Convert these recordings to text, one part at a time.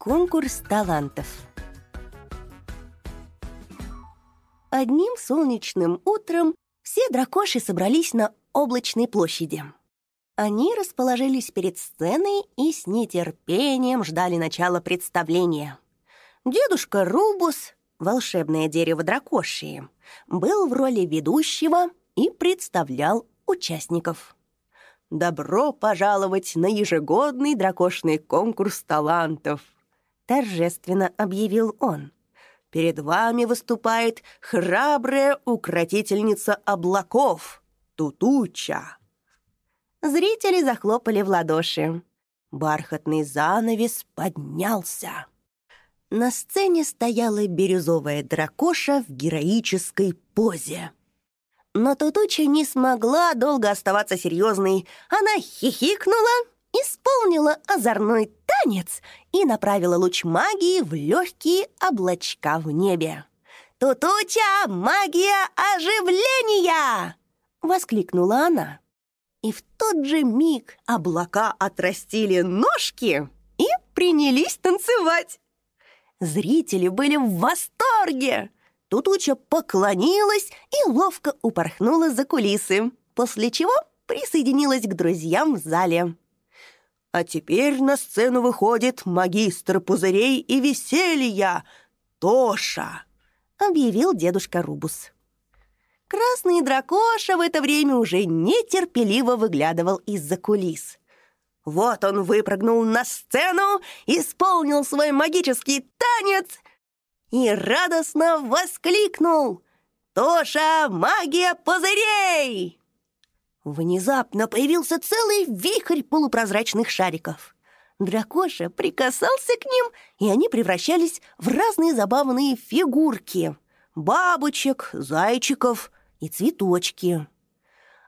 Конкурс талантов Одним солнечным утром все дракоши собрались на облачной площади. Они расположились перед сценой и с нетерпением ждали начала представления. Дедушка Рубус, волшебное дерево дракошии, был в роли ведущего и представлял участников. «Добро пожаловать на ежегодный дракошный конкурс талантов!» Торжественно объявил он. «Перед вами выступает храбрая укротительница облаков, Тутуча!» Зрители захлопали в ладоши. Бархатный занавес поднялся. На сцене стояла бирюзовая дракоша в героической позе. Но Тутуча не смогла долго оставаться серьезной. Она хихикнула, исполнила озорной танец и направила луч магии в легкие облачка в небе. «Тутуча, магия оживления!» — воскликнула она. И в тот же миг облака отрастили ножки и принялись танцевать. Зрители были в восторге. Тутуча поклонилась и ловко упорхнула за кулисы, после чего присоединилась к друзьям в зале. А теперь на сцену выходит магистр пузырей и веселья Тоша, объявил дедушка Рубус. Красный дракоша в это время уже нетерпеливо выглядывал из-за кулис. Вот он выпрыгнул на сцену, исполнил свой магический танец и радостно воскликнул «Тоша, магия пузырей!» Внезапно появился целый вихрь полупрозрачных шариков. Дракоша прикасался к ним, и они превращались в разные забавные фигурки — бабочек, зайчиков и цветочки.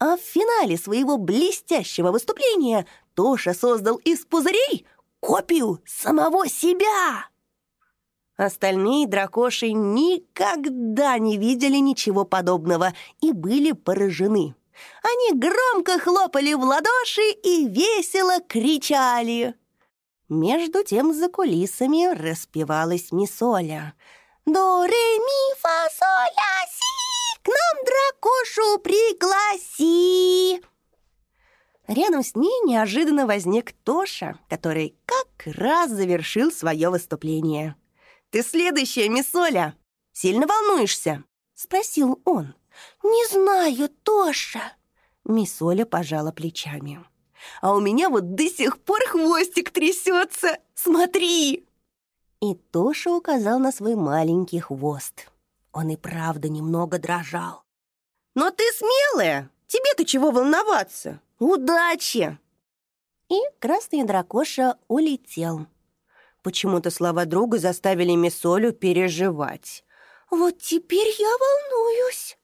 А в финале своего блестящего выступления Тоша создал из пузырей копию самого себя. Остальные дракоши никогда не видели ничего подобного и были поражены. Они громко хлопали в ладоши и весело кричали. Между тем за кулисами распевалась Мисоля. «До, ре, ми, фа, соль, ля, си! К нам дракошу пригласи!» Рядом с ней неожиданно возник Тоша, который как раз завершил свое выступление. «Ты следующая, Мисоля! Сильно волнуешься?» — спросил он. «Не знаю, Тоша!» Мисс Оля пожала плечами. «А у меня вот до сих пор хвостик трясется! Смотри!» И Тоша указал на свой маленький хвост. Он и правда немного дрожал. «Но ты смелая! Тебе-то чего волноваться? Удачи!» И красный дракоша улетел. Почему-то слова друга заставили мисс Олю переживать. «Вот теперь я волнуюсь», —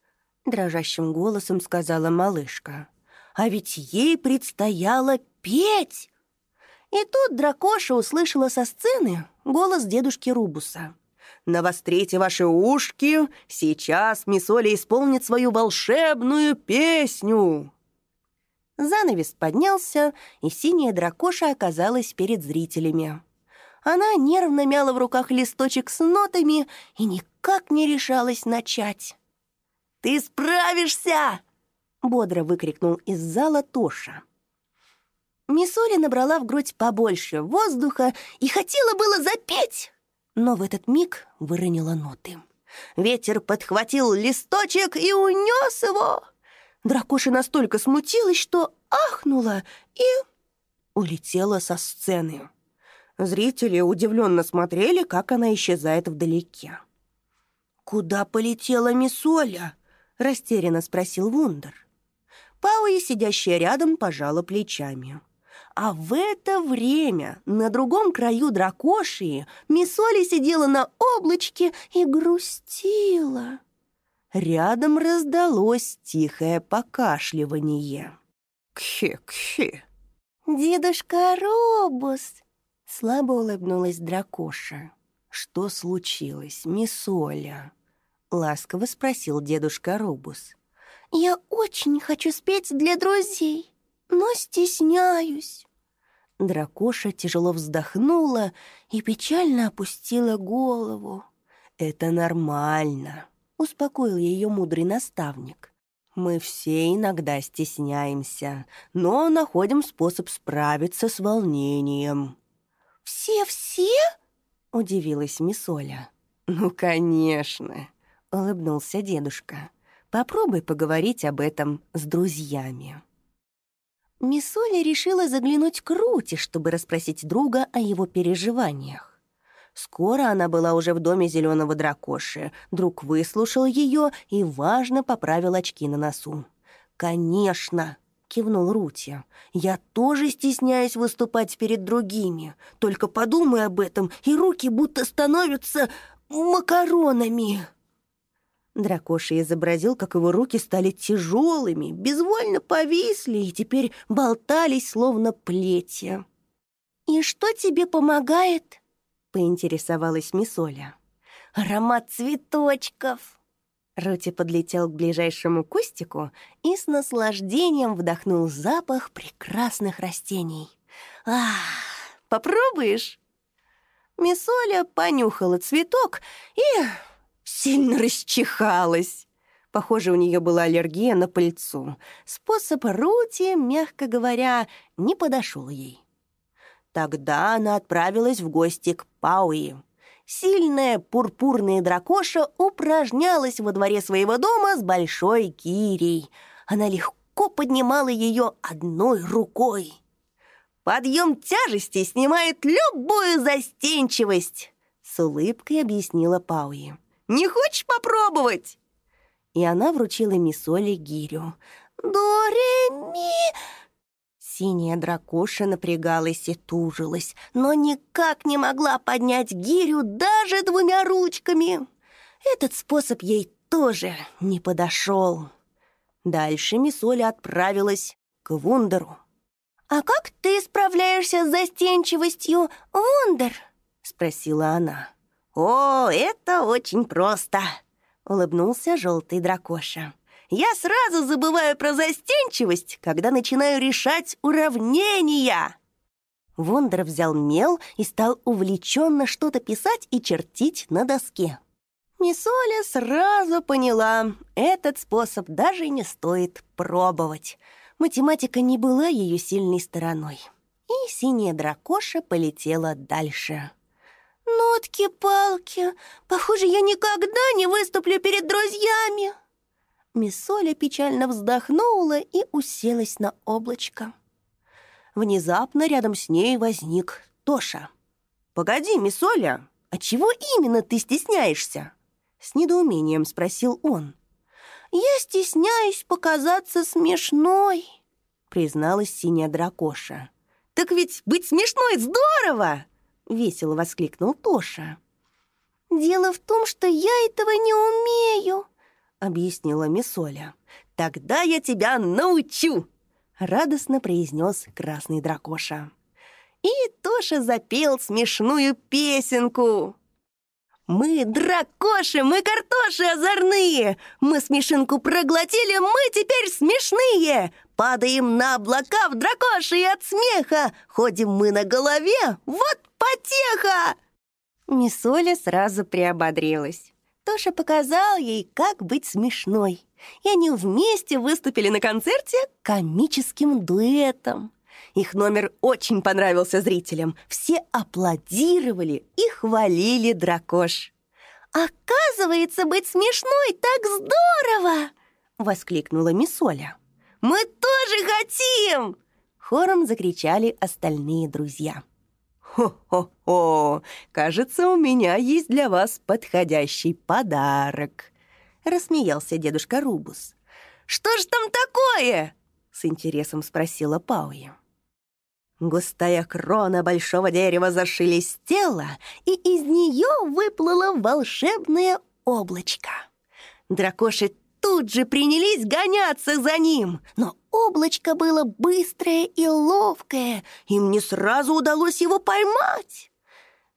дрожащим голосом сказала малышка. «А ведь ей предстояло петь!» И тут дракоша услышала со сцены голос дедушки Рубуса. «Навострите ваши ушки, сейчас мисс Оля исполнит свою волшебную песню!» Занавес поднялся, и синяя дракоша оказалась перед зрителями. Она нервно мяла в руках листочек с нотами и никак не решалась начать. «Ты справишься!» — бодро выкрикнул из зала Тоша. Мисоли набрала в грудь побольше воздуха и хотела было запеть, но в этот миг выронила ноты. Ветер подхватил листочек и унес его. Дракоша настолько смутилась, что ахнула и улетела со сцены. Зрители удивленно смотрели, как она исчезает вдалеке. «Куда полетела Мисоля?» Растерянно спросил Вундер. Пауи, сидящая рядом, пожала плечами. А в это время на другом краю дракошии Мисоли сидела на облачке и грустила. Рядом раздалось тихое покашливание. «Кхе-кхе!» «Дедушка Робус!» Слабо улыбнулась дракоша. «Что случилось, Мисоля?» — ласково спросил дедушка Рубус. «Я очень хочу спеть для друзей, но стесняюсь». Дракоша тяжело вздохнула и печально опустила голову. «Это нормально», — успокоил ее мудрый наставник. «Мы все иногда стесняемся, но находим способ справиться с волнением». «Все-все?» — удивилась Мисоля. «Ну, конечно», — улыбнулся дедушка. «Попробуй поговорить об этом с друзьями». Мисоля решила заглянуть к Рути, чтобы расспросить друга о его переживаниях. Скоро она была уже в доме зеленого дракоши. Друг выслушал ее и, важно, поправил очки на носу. «Конечно!» — кивнул Рути. «Я тоже стесняюсь выступать перед другими. Только подумай об этом, и руки будто становятся макаронами!» Дракоша изобразил, как его руки стали тяжелыми, безвольно повисли и теперь болтались, словно плетья. «И что тебе помогает?» — поинтересовалась Мисоля. «Аромат цветочков!» Рути подлетел к ближайшему кустику и с наслаждением вдохнул запах прекрасных растений. «Ах, попробуешь?» Мисоля понюхала цветок и сильно расчихалась. Похоже, у нее была аллергия на пыльцу. Способ Рути, мягко говоря, не подошел ей. Тогда она отправилась в гости к Пауи. Сильная пурпурная дракоша упражнялась во дворе своего дома с большой гирей. Она легко поднимала ее одной рукой. «Подъем тяжести снимает любую застенчивость», — с улыбкой объяснила Пауи. «Не хочешь попробовать?» И она вручила Мисоле гирю. «До-ре-ми!» Синяя дракоша напрягалась и тужилась, но никак не могла поднять гирю даже двумя ручками. Этот способ ей тоже не подошел. Дальше Мисоля отправилась к Вундеру. «А как ты справляешься с застенчивостью, Вундер?» — спросила она. «О, это очень просто!» — улыбнулся желтый дракоша. Я сразу забываю про застенчивость, когда начинаю решать уравнения. Вондер взял мел и стал увлеченно что-то писать и чертить на доске. Мисоля сразу поняла, этот способ даже не стоит пробовать. Математика не была ее сильной стороной. И синяя дракоша полетела дальше. «Нотки-палки, похоже, я никогда не выступлю перед друзьями», Миссоля печально вздохнула и уселась на облачко. Внезапно рядом с ней возник Тоша. «Погоди, Миссоля, а чего именно ты стесняешься?» С недоумением спросил он. «Я стесняюсь показаться смешной», призналась синяя дракоша. «Так ведь быть смешной здорово!» Весело воскликнул Тоша. «Дело в том, что я этого не умею», объяснила Мисоля. «Тогда я тебя научу!» — радостно произнес красный дракоша. И Тоша запел смешную песенку. «Мы дракоши, мы картоши озорные! Мы смешинку проглотили, мы теперь смешные! Падаем на облака в дракоши от смеха! Ходим мы на голове, вот потеха!» Мисоля сразу приободрилась. Тоша показал ей, как быть смешной. И они вместе выступили на концерте комическим дуэтом. Их номер очень понравился зрителям. Все аплодировали и хвалили дракош. «Оказывается, быть смешной так здорово!» — воскликнула Мисоля. «Мы тоже хотим!» — хором закричали остальные друзья. «Хо-хо-хо! Кажется, у меня есть для вас подходящий подарок!» Рассмеялся дедушка Рубус. «Что ж там такое?» С интересом спросила Пауя. Густая крона большого дерева зашелестела, и из нее выплыло волшебное облачко. Дракоши тут же принялись гоняться за ним, но Облачко было быстрое и ловкое, им не сразу удалось его поймать.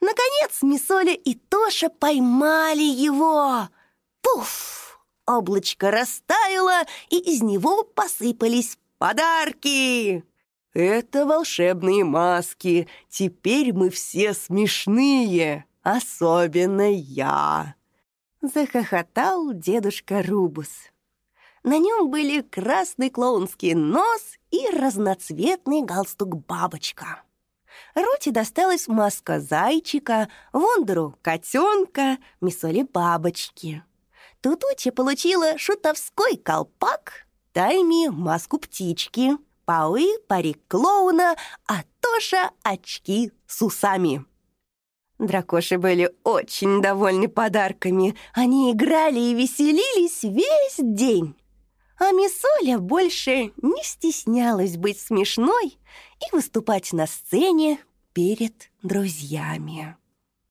Наконец Мисоля и Тоша поймали его. Пуф! Облачко растаяло, и из него посыпались подарки. Это волшебные маски. Теперь мы все смешные, особенно я!» Захохотал дедушка Рубус. На нем были красный клоунский нос и разноцветный галстук-бабочка. Рути досталась маска зайчика, Вондеру — котенка, Мисоли — бабочки. Тутучи получила шутовской колпак, Тайми — маску птички, Пауи — парик клоуна, а Тоша — очки с усами. Дракоши были очень довольны подарками. Они играли и веселились весь день. А Мисоля больше не стеснялась быть смешной и выступать на сцене перед друзьями.